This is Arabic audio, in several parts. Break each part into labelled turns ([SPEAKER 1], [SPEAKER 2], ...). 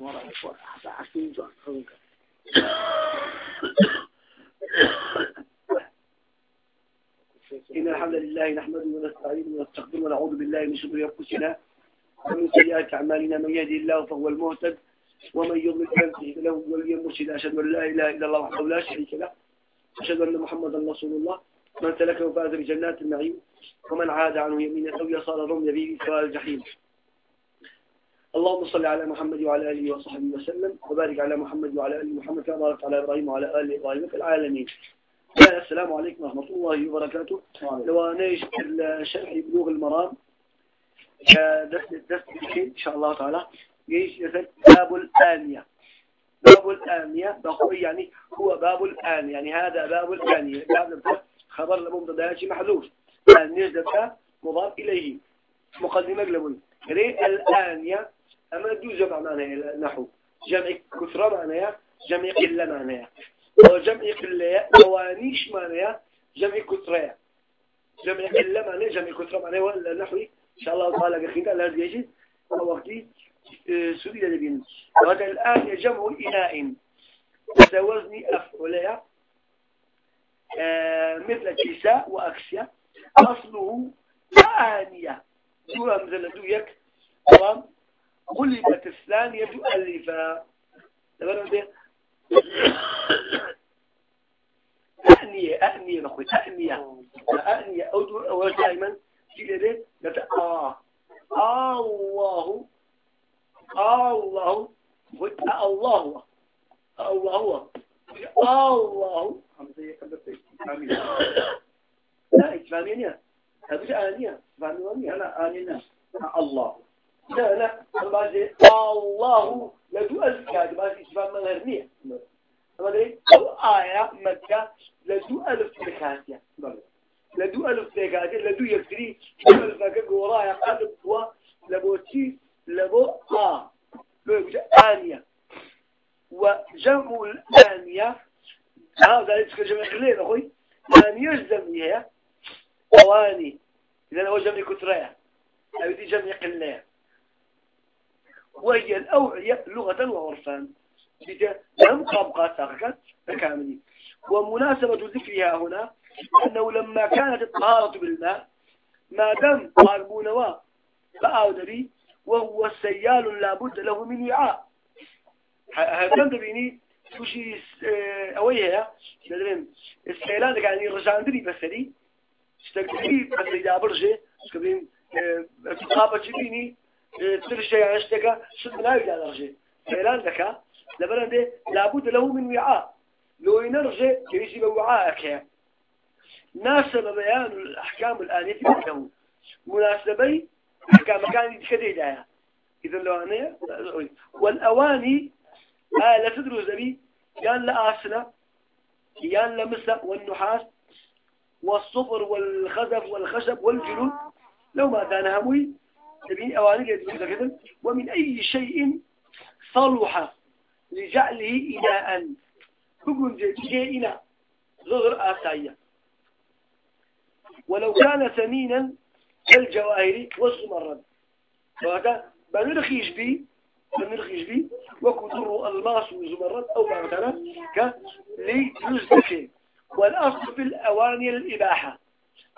[SPEAKER 1] مرة حتى حسين جوان إن الحمد لله نحمده ونستعينه ونستغفره ونعوذ بالله من شرور أنفسنا ومن سيئات أعمالنا. من يهدي الله فهو المهتد ومن يضلل فلن تجد له وليا مرشدا أشهد أن لا إله إلا الله وحده لا شريك له. أشهد أن محمدا رسول الله. من سلكه فاز بجنات النعيم. ومن عاد عنه يمينا أو يسارا رمي به سواء الجحيم. اللهم صل على محمد وعلى آله وصحبه وسلم وبارك على محمد وعلى آل محمد كما باركت على إبراهيم وعلى آل إبراهيم في العالمين. السلام عليكم ورحمة الله وبركاته. لو نيش الشرح بلوغ المرام درس درس إن شاء الله تعالى. يجي باب الآنية. باب الآنية بخوي يعني هو باب الآن يعني هذا باب الآنية. باب خبر المبتدا محذوف الآنية مضاف إليه. مقدمة قبل الآنية أما دو جمع معناها نحو. جمع كثرة معناها جمع قلة معناها. وجمع قلة موانيش معناها جمع كثرة جمع قلة معناها جمع كثرة معناها والنحو إن شاء الله تعالى بخير. الله يجي. وقتي سوري لبين وهذا الآن جمع إناء. تزوزني أفعلها آه، مثل كيساء وأكسيا أصله آنية دو همزة دو يك. تمام. قلبت الثانية ألفا أأنية أأنية نقول أأنية أأنية أو أو دائما كده ده آه. الله. الله. الله. الله. الله. لا إسلامية هذا آنية إسلامية لا آنية الله. لا لا بعد الله لدو ألف كاد بعد إسلام من هرنية ما أدري أو آية مكة لدو ألف تكاتية لدو ألف تكاتية لدو يكتري ألف كاد ورايا قلب و لبوتي لبو آ. لو آنية. وجمع الآنية هذا يتسكى جمع قليل أخوي. آنية جمعها أواني. إذا هو جمع كترية. أو دي جمع قليل وهي الأوعية لغة وعرفا لم قابقات ساقكت كاملين ومناسبة ذكرها هنا أنه لما كانت الطهارة بالماء ما دام قاربونوا فأودري وهو السيال لابد له من وعاء. هذا دبيني توشي آه، أويها مدرين السيلان يعني رجاندري بسري استقبلي بس إذا برجع استقبلين آه، تقابل جبيني ترشي عشتك شد لا نرجع فعلان ذكا لبرنده لابد له من وعاء. لو ينرجع يجي بوعاءك ناسب بيان الأحكام الآنية له مناسبي أحكام كان كديدها إذا لو أنا والأواني آه لا تدرس ذبي يان لآسنا يان لمسة والنحاس والصفر والخزف والخشب والجلود. لو ما كان هموي تبين أواني كذا ومن أي شيء صلح لجعله إناء. بقول جاء إناء ظهر آسايا ولو كان ثمينا كالجواهر والزمرد وهذا بنرخيش بي بنرخيش بي. وكدر الماس وزمرد أو مثلا كليزدك والأصل في الأواني الإباحة.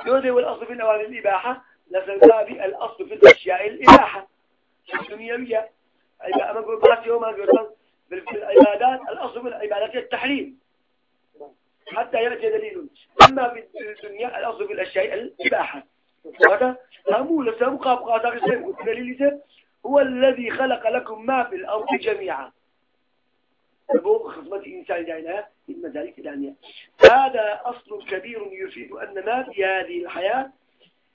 [SPEAKER 1] يودي والأصل في الأواني الإباحة؟ لسباب الأصل في الأشياء الإباحة. الدنيوية أما قول باسي وما في العبادات الأصل في العبادات التحريم. حتى يأتي دليل. أما في الدنيا الأصل في الأشياء الإباحة. وهذا همو لسه دليل هو الذي خلق لكم ما في الأرض جميعا. فوق خصمة إنسان جعلها من ذلك الدنيا هذا أصل كبير يفيد أن ما في هذه الحياة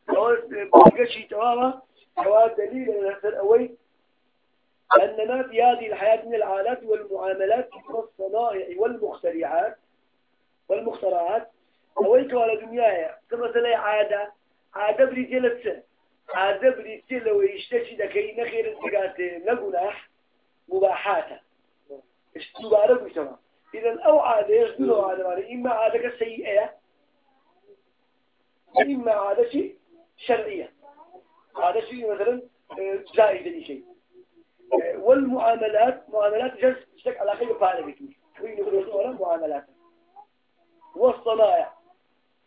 [SPEAKER 1] بقشي تماما سواء دليل الأثر أوي أن ما في هذه الحياة من العادات والمعاملات والصنائع والمخترعات والمخترعات. أويك على دنياها كمثلا عادة عادة بريتي عادة بريتي لو يشتكي دكي نخير الزكاة نقناح مباحاته. استبارك بسما إذا أو عادة يصدروا عادة إما عادة سيئة إما عادة شيء شرعية. هذا شيء مثلا زائد شيء. والمعاملات معاملات جلس تشتك على خير فعل وين يقولون معاملات؟ والصنايع.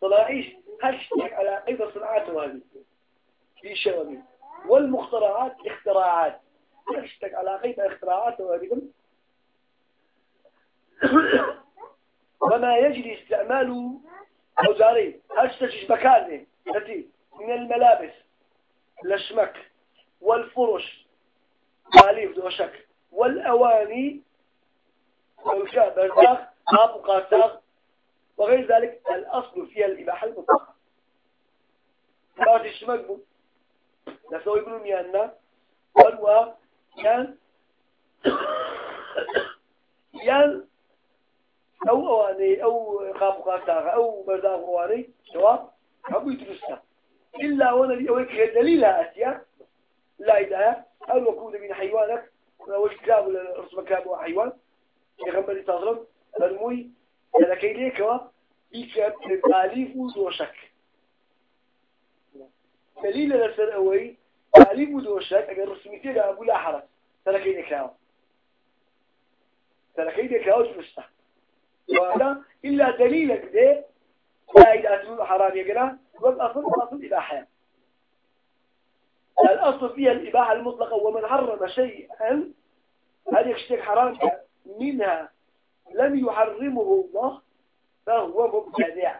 [SPEAKER 1] صناعيش هشتك على قيد صناعات هذه؟ في شوابي والمخترعات اختراعات. هشتك على قيد اختراعات وهذه وما يجري استعماله أو جاري هشتك بكانه التي من الملابس لشمك والفرش تعليف دو شك والأواني والكاب الزاخ أبو قاساغ وغير ذلك الأصل فيها الإباحة المطلقة. بعد الشمك بو؟ نسوي ابن ميانا والوا كان يان أو أواني أو خاب قاساغ أو برزاغ أواني جواب هم يدرسها إلا وأنا لأويك دليل أسيا لا إله. هل وكون من حيوانك؟ وش كلاب ولا رسم كلاب وحيوان يغمر تظلم الموي. لكي ليك بيك تعليف وشك دليل لسر أوي. تعليف وشك أجر رسمتي لا أقول أحرس تلكي ليك هوا تلكي ليك هوا جلسة وهذا إلا دليلك. ده إذا أتمنى حرام يقرأ والأصل أصل إباحة الأصل فيها الإباحة المطلقة ومن حرم شيئا هذا يشتك حرام منها. لم يحرمه الله فهو مبتدع.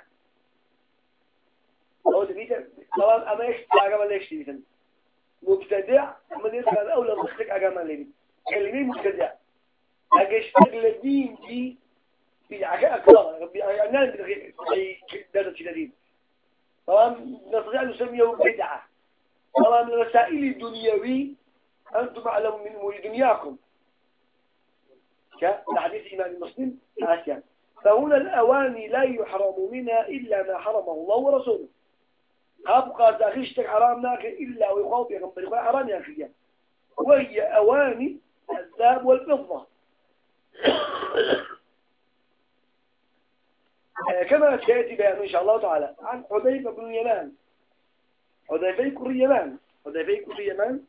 [SPEAKER 1] أو تبيت طبعا أما يشتك أقام ليش تبيت؟ مبتدع. من يسأل أولى مخلق أقام ليش؟ كلمة مبتدع. أجشتك لدين دي نستطيع أن نسميه بدعة. طبعا الرسائل الدنيوي أنتم أعلم من أمور دنياكم. كحديث إمام مسلم آسيا. فهنا الأواني لا يحرم منها إلا ما حرمه الله ورسوله. أبقى داخلشتك حرام ناك إلا ويخوف يغنبر يقول حرام يا أخي وهي أواني الذهب والفضة. كما سيأتي بيان إن شاء الله تعالى عن حذيفة بن اليمان. حذيفة كر اليمان. حذيفة كر اليمان.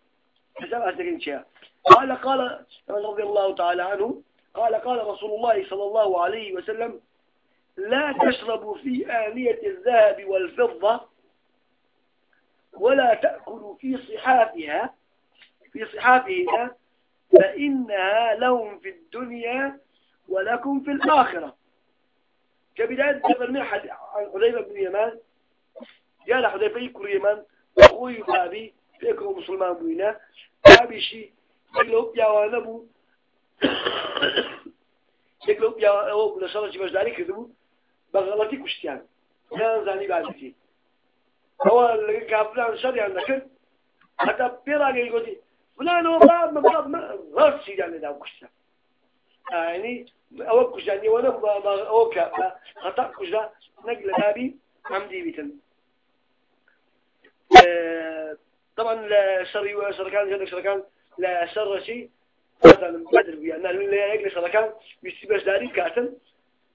[SPEAKER 1] حساب أسرين شيئا قال قال رضي الله تعالى عنه قال قال رسول الله صلى الله عليه وسلم لا تشربوا في آنية الذهب والفضة ولا تأكلوا في صحافها في صحافها فإنها لهم في الدنيا ولكم في الآخرة. كبداية من عن حذيفة بن يمان قال حذيفة يكر يمان أخوي بابي فيكم مسلمان بينا. بابي شي يقلب يا وانبو يقلب يا أو لشرة بجداري كذبو بغلطي كشتيان. كان زاني بعدتي هو اللي كافلان شري عندك. حتى بيرا يقول فلان هو باب من باب غير شيء يعني ده كشتيان. يعني أو كجاني وأنا أو كا خطأ كجا نقل نابي عمدي بيتن. طبعا لا شر وشركان جنك شركان لا شر شيء. مثلا بدر بيا أنا لا يجلس شركان بيستبش داري كاتن.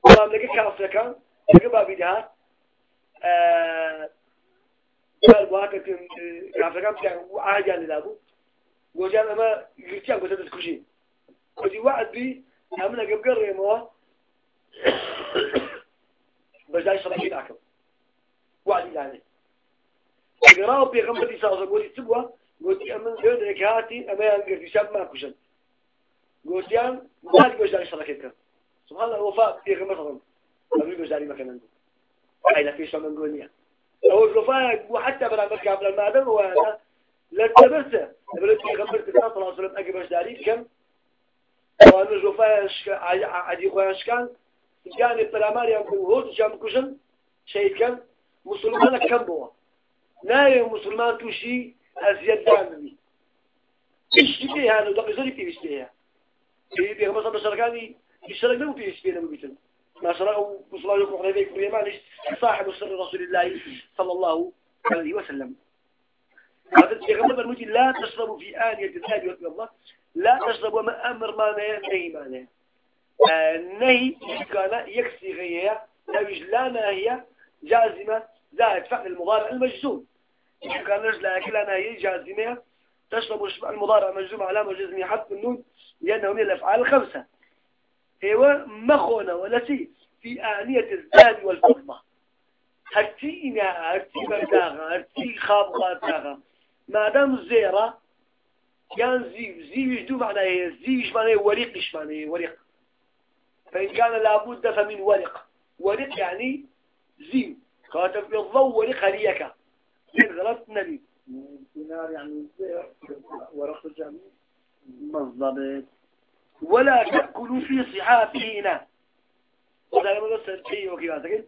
[SPEAKER 1] طبعا لقى كاف كان لقى بابي ده قال واحد كاف كان كان عاجل لابو. وجاب ما يا قلت تكشي ودي وعد بي همنا ريموا بس داي صلاحي لكم وعدي يعني قراءة بيغمبر يساوس قولي تبوا قلت أمن يدرك هاتي أما ينقر شاب ما كشن قلت يان ما تقول صلاحي لكم سبحان الله الوفاء بيغمبر صلاحي أمن يقول داري مكان عنده أي لا في شو من قولني أو الوفاء وحتى برامج قبل المادة وهذا لا تبرته بلد بيغمبر تسعة صلى الله عليه وسلم أقبل داري كم وأنا جوفاش عادي خوش كان يعني برامار يقول هو جام كشن شيء كان مسلمان كم بوا ناي مسلمان توشي أزيد دامي إيش فيها هذا دقيقة زري في إيش فيها في بيها مثلا مسلمان يمانش صاحب سر رسول الله صلى الله عليه وسلم هذا الشيخ لا تشربوا في آنية الذهب والفضة لا تشربوا ما أمر ما نهي ما نهي. النهي كان يكسي غيها نويج لا نهي جازمة زائد فعل المضارع المجزوم. كان نجل لكن لا نهي جازمة تشرب المضارع مجزوم علامة جزمية حذف النون لأنه من الأفعال الخمسة. هو مخونة ولتي في آنية الذهب والفضة. هرتي إناء هرتي برداغة هرتي خابغاتاغة. ما دام زيرة كان زيف زيف يجدو معناه؟ زيف معناه؟ وريق إيش معناه؟ وريق. فإن كان لابد فمن ورق. ورق يعني زيف. كاتب بالضوء ورق هريك غلط نبي.
[SPEAKER 2] دينار يعني ورق الجميع.
[SPEAKER 1] بالضبط. ولا تأكلوا في صحافهنا ما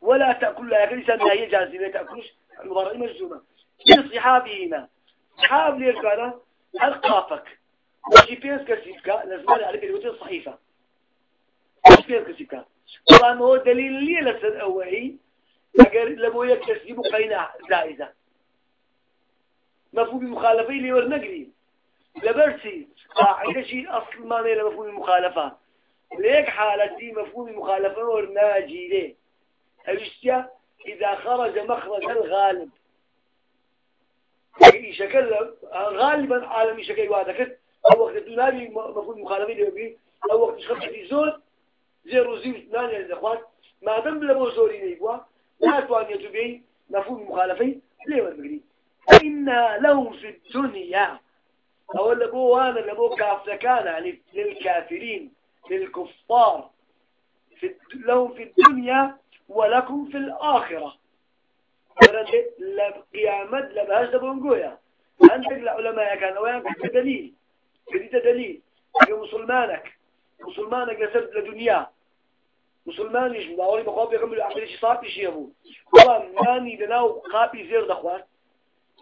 [SPEAKER 1] ولا تأكل لا يكل إنسان هي جازمة تأكلش المضارع مجزومة في صحافهما صحاب ليش كان هل قافك؟ وشي بينس كسيبك لازم عليك الوتر الصحيفة. وشي بينس كسيبك طبعا هو دليل ليه لسن أوعي أجر لما يكتسب قينة زائدة. مفهوم المخالفة اللي ورنقري لبرسي قاعدة شيء أصل ما نيل مفهوم المخالفة ليك حالتي مفهوم المخالفة ورناجي ليه. الاشتيا إذا خرج مخرج الغالب. شكل غالبا عالمي شكل واحد. أو وقت الدنيا مفهوم المخالفة اللي بيه أو وقت شخص زور زيرو زيرو اثنان يا إخوان ما دام لبو زوري نيبوا لا تواني يتبعي مفهوم المخالفة ليه ورنقري إنا لهم في الدنيا. أو لبو وأنا لبو كافتكان يعني للكافرين للكفار. في لهم في الدنيا ولكم في الآخرة. قيامة لبهاش دبونقويا عندك العلماء كان وين دليل. جديد دليل. مسلمانك. مسلمانك لسرد لدنيا. مسلمان يجب باوري بخواب يقبل عمل شي صعب شي ابو والله ماني لناو خابي زير دخوات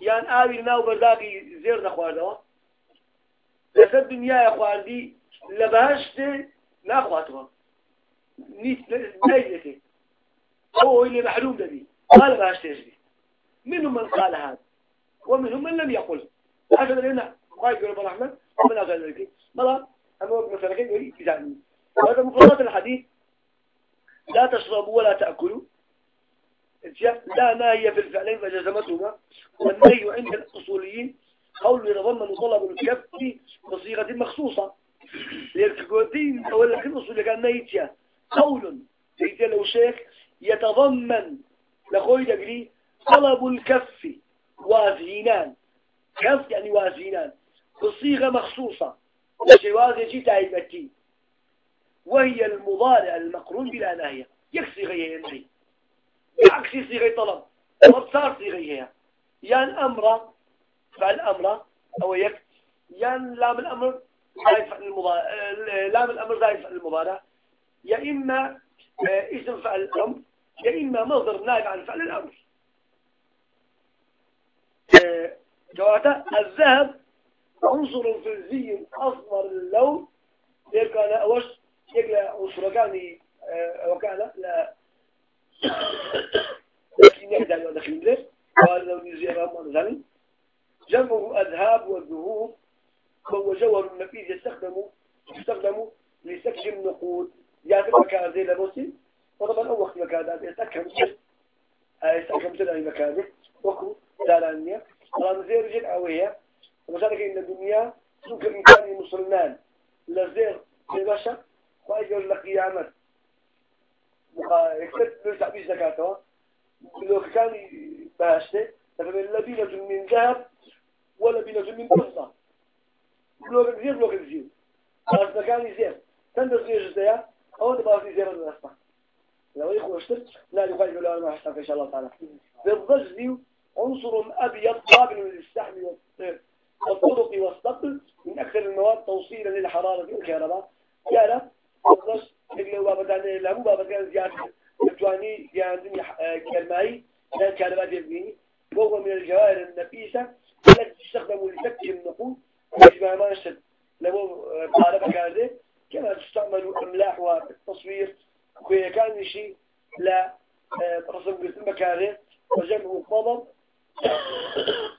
[SPEAKER 1] يعني آوي لناو برداقي زير دخوات دوا. لسر دنيا يا خواردي لبهشت ناخواتها نيت نيجتي هو اللي محلوم لدي قال بهشت تجري منهم من قال هذا ومنهم من لم يقل. هذا لنا قايد رب الرحمن ومن هذا ذلك ملا أما مثلا كيف يريد يزعني وهذا مفردات الحديث. لا تشربوا ولا تأكلوا. لا ناهية في الفعلين فجزمتهما والنهي عند الأصوليين قول يتضمن طلب الكف بصيغة مخصوصة. للكوتين ولا كل أصول كان نيتيا قول لو شيخ يتضمن لخوي دقري طلب الكف وازينان. كف يعني وازينان. بصيغة مخصوصة. وشواز يجي تعيبتي وهي المضارع المقرون بلا ناهية يكسي غيه ينهي عكسي صيغة طلب. طلب صار صيغة هي يان أمر فعل أمر أو يك. يان لام الأمر زائد فعل المضارع. لام الأمر زائد فعل المضارع. يا إما آه، اسم فعل الأمر يا إما مصدر نائب عن فعل الأمر آه، جواتا الذهب عنصر فلزي أصفر اللون كان أوش يقلع عنصر كان آه، وكان لا لكن يحتاج أن نخيل قال لو نزيع ما نزل جمع أذهاب والذهوب هو جوهر نفيذ يستخدم يستخدم لسكن النقود. يعني مكان زي لبوسي وطبعا أول وقت مكان هذا يستكهم يستكهم تلعي مكانه وكو دارانية طبعا زي رجل أوية ومثلا إن الدنيا سوك إمكاني مسلمان. لزير ببشر وأجل لقيامة يكتب له تعبير زكاته. لو كان باشته فمن لبينة من ذهب ولبينة من فضة. بلوك زين بلوك زين خلاص مكاني زين تندس زين جديا أو زين من الأسماء لو يخوشتر لا يخرج ولا ما حتى إن شاء الله تعالى. بالضجر عنصر أبيض قابل للستحم والطرق والصقل من أكثر المواد توصيلا للحرارة. والكهرباء كان الضجر اللي هو بدأنا له كان زيادة الجواني يعني كالماي لا كهرباء يبني وهو من الجواهر النفيسة. التي تستخدم لسك النقود يجمع ما يشد لو قارب كارده كما تستعمل أملاحها التصوير وهي كان شيء لا رسم قسم مكانه. وجمع فضل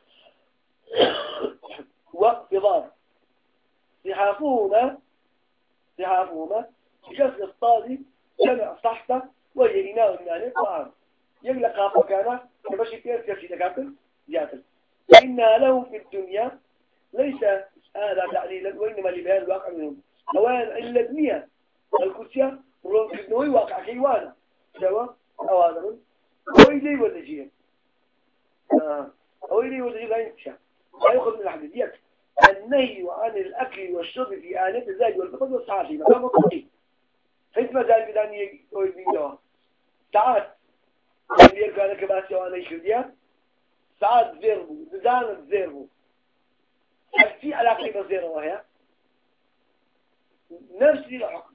[SPEAKER 1] وفضار صحافهما صحافهما بكسر الطاضي جمع صحته إناء من عليه طعام يملك قافة كان كمشي فيها كفي تكاتل زيادة إنا لهم في الدنيا ليس هذا تعليلا وإنما لبيان الواقع منهم. أوان إلا الدنيا الكرسية رون كدنوي واقع كيوانا سوا أو هذا من أو إليه ولا جيه آه. أو إليه ولا جيه لا ينتشى لا يأخذ من الحديث النهي عن الأكل والشرب في آلة الزاج والبطل والصحافي مكان مطلقي حيث ما زال بداني أو الفيديو ساعات. يبير كان كباسي وأنا يشوديا ساعات زيربو. زان زيربو. حكتي على قيمة زيرو وهي نفس الحكم.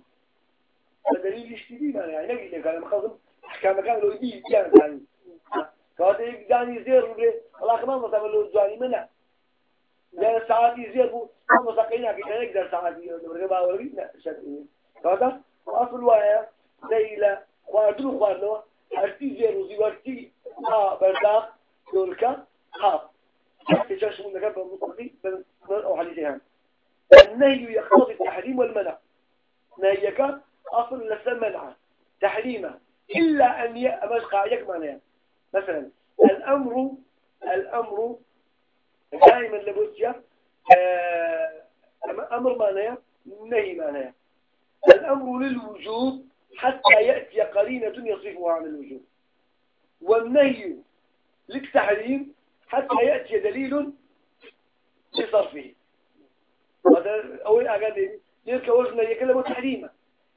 [SPEAKER 1] فدليل اشتبيه يعني نقول لك أنا مخزم أحكام كان لو يدي يعني يعني كهذا يقداني زيرو بيه الله كمان مثلا لو زاني منع لأن ساعاتي زيربو هم سقينا كده يقدر ساعاتي ولا لا شيء كذا أصل ويا ليلة خواردن خواردنەوە هەرتی زێر و زیوەرتی ها بەرداخ دۆرکە هاف احتجاجهم لك بالمطلقي أو حديثها النهي يقتضي التحريم والمنع نهيك أصل لسا منع تحريمة. إلا أن يأمشقى يكمن مثلا الأمر الأمر دائما لبوسيا أمر معناه نهي معناه الأمر للوجوب حتى يأتي قرينة يصرفها عن الوجوب والنهي للتحريم حتى يأتي دليل لصرفه. هذا أول لي ليرك وزن يكلم تحريمه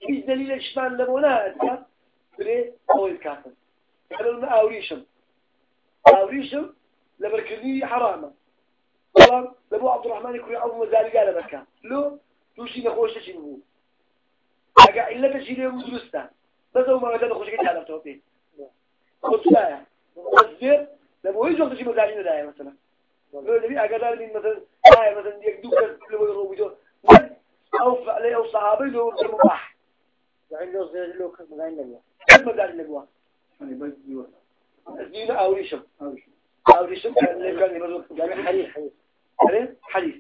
[SPEAKER 1] إيش دليل الشمان لمونا أنت بري أول كافر قالوا أوريشم أوريشم لبركني حرامة. طبعا لبو عبد الرحمن يكون عظم ذلك قال بكا لو توشي نخوش تشنبوه اگه علت شیله رو درسته. بس اون مواد نخوش که تعلم تو بی خود سایه مصدر لما هیچ وقت شی مزاجی نداره مثلا. لو نبی اگر دار من مثلا آه مثلا یک دو کس لو يروح بيجو أو فعلي أو صحابي لو مباح.
[SPEAKER 2] يعني لو زي لو كان مزاجي نبوا
[SPEAKER 1] كم مزاجي نبوا
[SPEAKER 2] يعني بس ديور
[SPEAKER 1] دينا أو ريشم أو ريشم كان اللي كان يمرض
[SPEAKER 2] يعني حديث حديث
[SPEAKER 1] حديث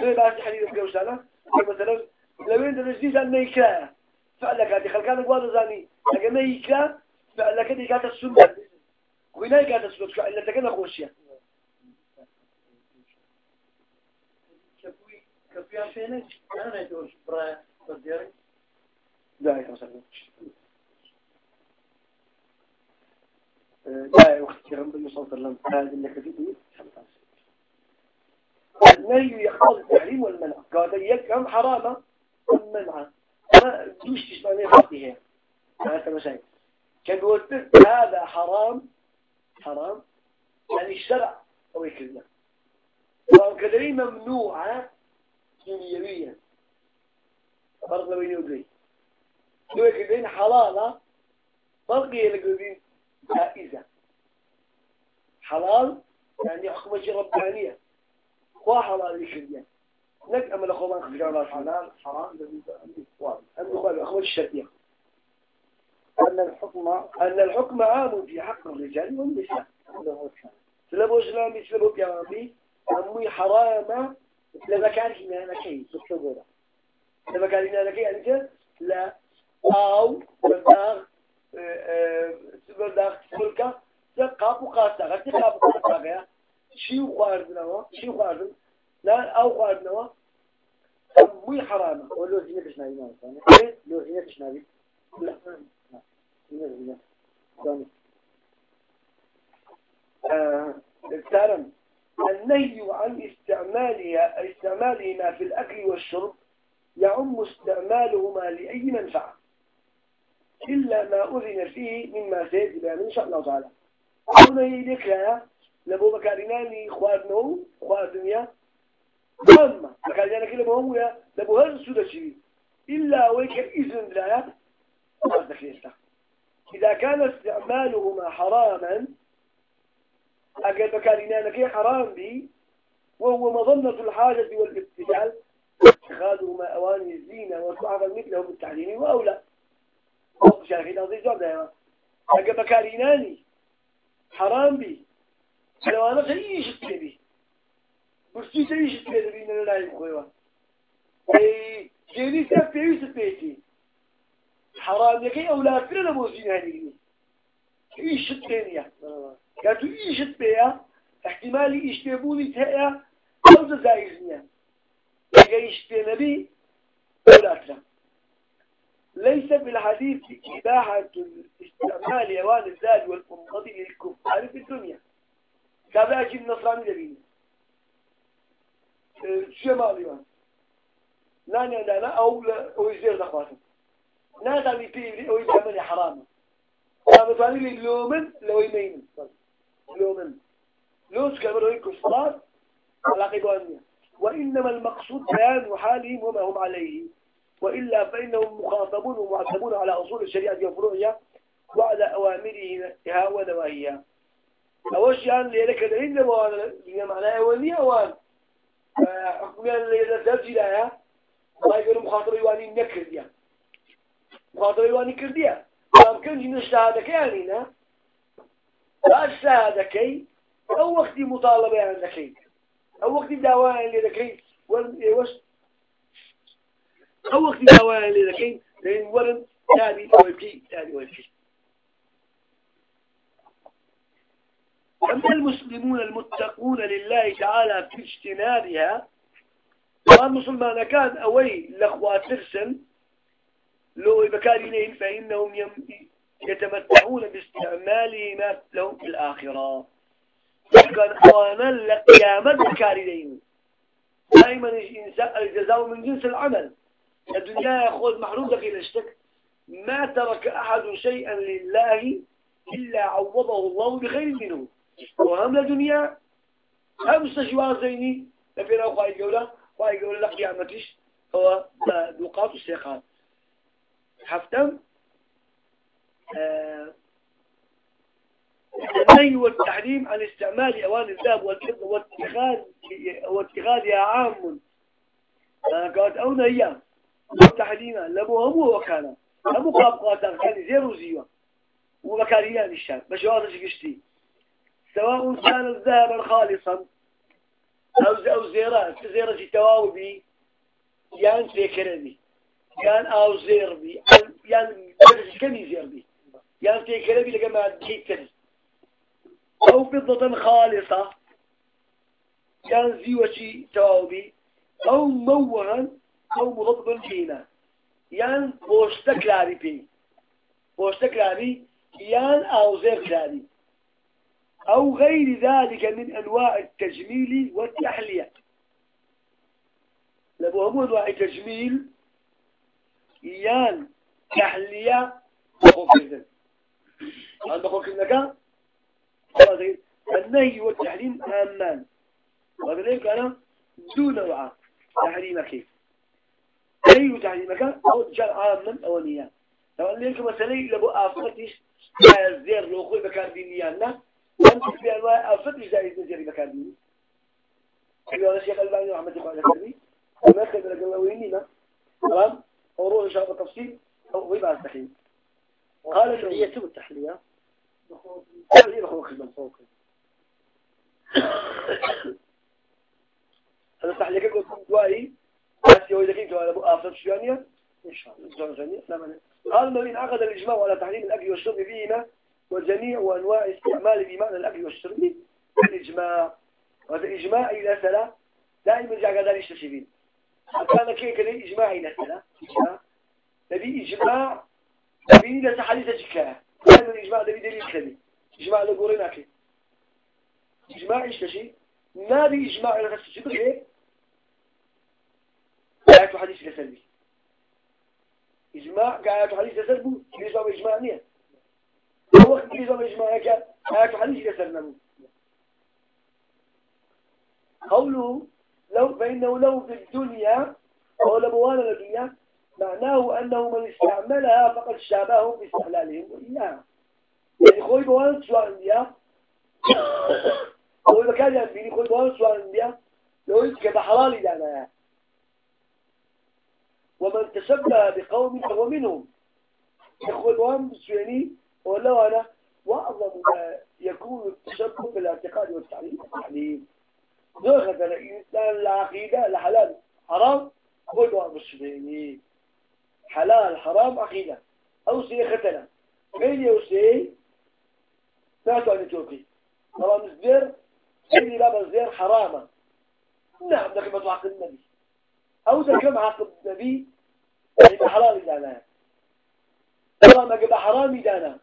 [SPEAKER 1] شو بس حديث بجوش أنا مثلا لو انت تجديد الميكا فعلك هذه خلقان قواد زاني لكن ميكا فعلك هذه كانت السنة وهنا كانت السنة إلا تكنا خوشيا
[SPEAKER 2] كفوي كفوي عشانك أنا يدوش برا بديري
[SPEAKER 1] لا مثلا لا وقت كرم بالله صلى الله. عليه وسلم هذا اللي كفيته النهي يقتضي التحريم والمنع. قال يكرم حرامة منعه ما دوش تشبعني فقهها هذا مسائل كان قلت هذا حرام. حرام. يعني الشرع أو يكذب وكذلك ممنوعة دنيويا فرق بين يدري لو يكذبين حلالة فرق يلقين جائزة. حلال يعني حكم شيء ربانية. وحلال يكذبين لك أما ما خرجان
[SPEAKER 2] حلال حرام الذي
[SPEAKER 1] واضح الأخوة الأخوة الشرعية.
[SPEAKER 2] أن الحكم
[SPEAKER 1] أن الحكم عام في حق الرجال والنساء. سلبوا إسلامي سلبوا بيامي أمي حرامة لما كان هنا لكي
[SPEAKER 2] بالشغورة
[SPEAKER 1] لما كان هنا لكي أنت لا. أو برداغ برداغ تسملك تقاب وقاسة غير تقاب وقاسة شيء خواردنا شيء خواردنا لا أو خواردنا مو حرامة
[SPEAKER 2] ولو زينة تشنابي ما
[SPEAKER 1] إيه؟
[SPEAKER 2] لو زينة تشنابي
[SPEAKER 1] لا.
[SPEAKER 2] زينة ثاني
[SPEAKER 1] آه، تعلم النهي عن استعمالها استعمالهما في الأكل والشرب يعم استعمالهما لأي منفعة. إلا ما أذن فيه مما سيجب إن شاء الله تعالى. هنا يدك يا لبو بكاريناني خوارنو خواردنيا أما بكارينانا كلا مهمة لبو هذا السودة شيء؟ إلا ويك إذن لا إذا كان استعمالهما حراما أجل بكارينا لكي حرام بي وهو مظنة الحاجة والابتدال اتخاذهما أواني الزينة وصعبا مثله بالتعليم وأولى. شاكين هذا الجواب ده أجل بكاريناني حرام بي لو أنا سيئيش التبي برسي سيئيش التبي بينا لا يبخيوا أي جيني سيئيش التبي حرام لكي أولى فرنا موزين هذه إيش التانية قالوا إيش بيا احتمال يشتبوني تهيا أو زائزنيا يجيش نبي ولا ليس في الحديث إباحة استعمال أوان الزاد والأمضة للكفار في الدنيا. كابا أجيب نصراني لبيني شو مالي ناني أنا أو أو يزير نخواتم ناس عم يبي أو يعمل حرام. أنا بتواني لي لومن لو يمين. لومن لوس كبروا الكفار على قبانية وإنما المقصود بيان حالهم وما هم عليه. وإلا فإنهم مخاطبون ومعتبون على أصول الشريعة وفروعها وعلى أوامرها ونواهيها أوش يعني لك العلم وانا معناه أولية وان حكميا اللي ترجي لها ما يقولوا مخاطر يواني نكر ديا مخاطر يواني كرديا ممكن جن الشهادة يعني نا؟ لا الشهادة كي أو وقت مطالبة عندك أو وقت دعوة عندك وش أما المسلمون المتقون لله تعالى في اجتنابها والمسلمان كان أوي لأخوات ترسل لو بكارينين فإنهم يتمتعون باستعمالهما لهم في الآخرة. كان أوانا لقيامة بكارينين دائما الجزاء من جنس العمل. الدنيا يأخذ محروم دخيل الشك ما ترك أحد شيئا لله إلا عوضه الله بخير منه. وهم لدنيا هم استشوار زيني لفينا خواهي قولة خواهي قولة لقيامتش هو دوقات السيقات حفتم آه النهي والتحريم عن استعمال أواني الذهب واتخاذ واتخاذها عام. قالت أو نهيا والتحريم لبو همو وكان. همو قاب قاتل كان زيرو زيوة ومكاريان الشام بشواطش قشتي؟ سواء كان الذهب خالصا أو أو زيرات زيرة التواوبي يان تيكربي يان أو زيربي يان كمي زيربي يان تيكربي لقما تيكربي أو فضة خالصة يان زيوة تواوبي أو موها أو مضبط جينا. يان بوشتك لاري بي. بوشتك لاري يان أو زير لاري أو غير ذلك من أنواع التجميل والتحلية. لابو أنواع التجميل. يان تحلية بخوف إذن عند بخوف إذن النهي والتحريم آمان. وذلك أنا دون نوع تحريم أي تحريمك أو جاء عاما أو نيان لو أن لك مثلا لابو آفتش الزير لو خوي بكار دي نيانا أنت في أنواع أفتش زائد نزيري بكار دي أيها الشيخ الباني وحمد الله عليه وما أخذ لك الله وينينا تمام؟ وروح إن شاء الله تفصيل. أو ويبقى التحليل قال التحلية والتحلية تحلية بخوخ من فوق هذا كيف قلت؟ دوائي بس يوجد كيف على أبو آفر شوانية إن شاء الله. قال إن عقد الإجماع على تحريم الأكل والشرب فيهما وجميع أنواع استعمال بمعنى الأكل والشرب. الإجماع. وهذا إجماع إلى ثلاث دائما جاء قدر يشتشفين كان كيف كده إجماع إلى ثلاث نبي إجماع. نبي إلى تحديث جكاه دائما إجماع. نبي دليل كذي. إجماع لقورنا كي إجماع يشتشي نبي إجماع إلى تشتشي آيات حديث لسلبي إجماع آيات حديث لسلبي ليس هو إجماع نية. وقت ليس هو إجماع كان آيات حديث لسلبي قوله لو فإنه لو في الدنيا أو لبوانا الدنيا معناه أنه من استعملها فقد شابههم باستحلالهم. وإياها يعني خوي بوانا سواء عندها خوي بكاد يعني خوي بوانا سواء عندها لو يتكب حلالي دعنا ومن تشبه بقوم فهو منهم. إخوان بسواني ولو أنا وأعظم ما يكون التشبه بالاعتقاد والتعليم. والتعليم نوخذ الإنسان العقيدة لحلال حرام. إخوان بسواني حلال حرام عقيدة. أو سي ختنا. غير يوسي ناتو عن توكي طبعا الزير غير باب الزير حرامة نعم لكن ما تعقد النبي. أو ذكر عقد النبي يعني حرام دانا والله ما قبل حرام دانا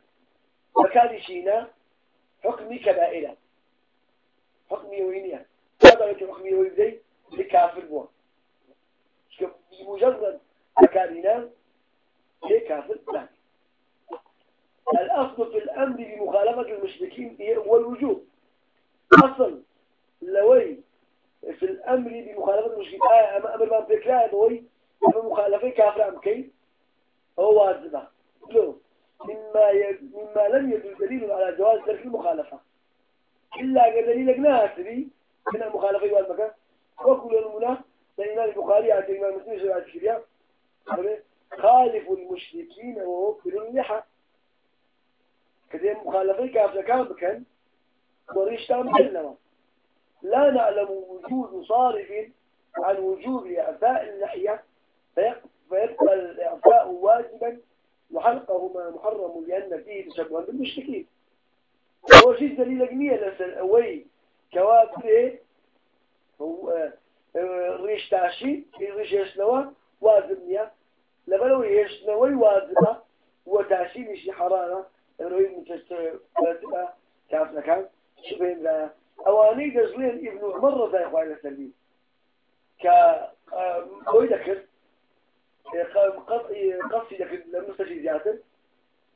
[SPEAKER 1] فكان شينا حكمي كبائرة. حكمي وينيا هذا لك حكمي ويبدي لكافر بوا بمجرد مكاننا لكافر لا الأصل في الأمر بمخالفة المشركين هو الوجوب. أصل لوي في الأمر بمخالفة المشركين. آه أما أمر ما فكرة دوي أما مخالفة كافر أم كي هو واجبة لو مما ي... مما لم يدل دليل على جواز ترك المخالفة. إلا دليل ناسري من المخالفة والمكان وكل المنا لإمام البخاري عن الإمام مسلم شرع الشريعة. خالف المشركين ووكل اللحى. كذا مخالفة كافر كان بكن وريش تام لا نعلم وجود صارف عن وجوب إعفاء اللحية فيبقى الإعفاء واجبا وحلقهما محرم لأن فيه تشبها بالمشركين. هو شيء دليل جميع لسن أوي كوابه هو آه، ريش تاشي ريش يشنوا واجبنيا لبلو يشنوا واجبة وتاشي مش حرارة روي متشتر كافنا كان شبه لا أواني دزلين ابن عمر رضي الله عنه سلبي ك قوي ذكر قصي ذكر المستشفى زيادة.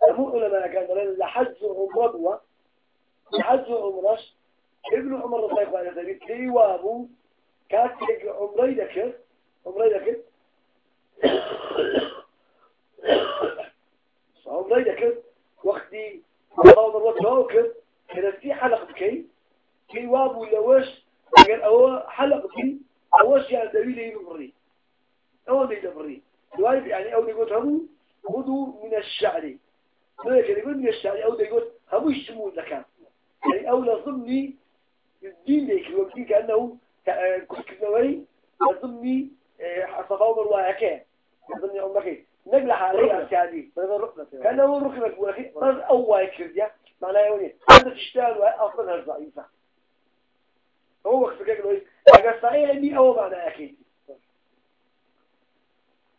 [SPEAKER 1] مو علماء كان لحج عمرة لحج عمرش ابن عمر رضي الله عنه سلبي كي وابو كاتب عمري ذكر عمري ذكر عمري ذكر وقتي الله مرات راكب كده في حلقة بكي. كي وابو لوش قال أو حلقة بكي أوش يعني دليل يبري أو ده يبري الواجب يعني أو يقول هم خذوا من الشعر. ذلك يقول من الشعر أو يقول هم يشمون لك. يعني أو لضمني الدين ليك الوقت كأنه كنت نوي لضمني صفاو مرواعكين لضمني أمك نقل عليه كان هو ركبك ولكن أول كرديا معناه يوني أنت تشتغل وأصلا هالضعيفة هو وقت فكرة له أجا صحيح إني أو معناه أكيد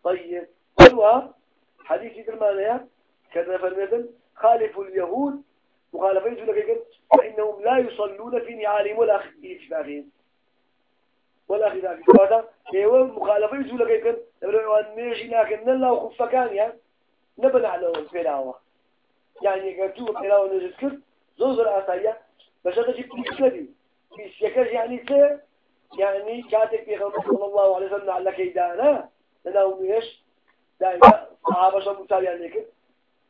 [SPEAKER 1] طيب قلوا حديث المعنى كذا فرمثل خالف اليهود مخالفين لك فإنهم لا يصلون في نعالهم ولا في إشباههم ولا خلاف هذا هو مخالفة يقول لك يمكن لو أن نيجي لكن نلا وخف كان يعني نبنى على الفلاوة. يعني قلتوا فلاوة نجد كل زوزر أسايا بس هذا جبت كذي في سيكر يعني سير يعني كاتب في غمر صلى الله عليه وسلم على كيدانا لأنه ميش دائما صحابة شو مثال يعني كده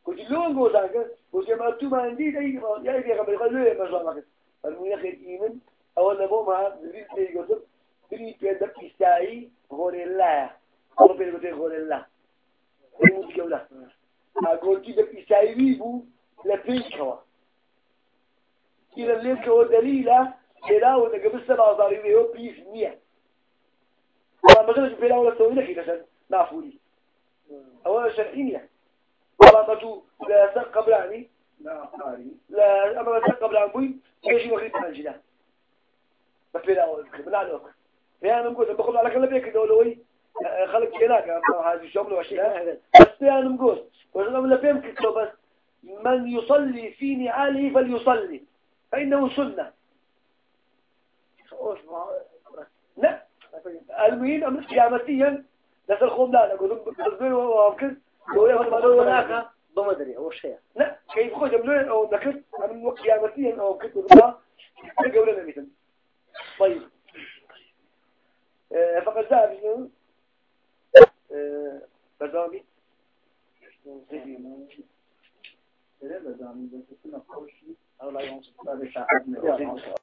[SPEAKER 1] قلت لهم قوزان قلت ما أنتم ما عندي أي غمر قالوا لي ما شاء الله المهم خير إيمان أول نبوم هذا زيد قلت بری پێدە پیسایی غۆرێلایە ئەوە پێ بێ غۆرێلا گەولە ئاگۆرتی بە پیسایوی بوو لە پێیکەوە ئیرە لێکەوە دەلیلە پێراوە دەگە بستە بازاری وێەوە پیس نییە مەژە پێراوە لە سەوی نەکەی لەسەر نافوری ئەوە شەرعی نییە بەڵامەتو لە سەر قبلانی لا أما بس قبل عن بوي إيش يوخي تنجلا بفيلا أول بلا لوك يعني نقول بقول على كل بيك دولوي خلق هناك هذه الشغل واشياء بس يعني نقول وزنا لا بيمكن بس من يصلي في نعاله فليصلي. فإنه سنة. لا المهم أمر قيامتيا نسأل خوم لا نقول بقول وامكن لو ياخذ ما هناك بمدري أو شيء لا كيف خذ من أو نكت من قيامتيا أو كتب الله قولنا مثلا طيب فقد ذهب ابن بزامي بزامي بس كنا خوشي أو لا هذا الشعب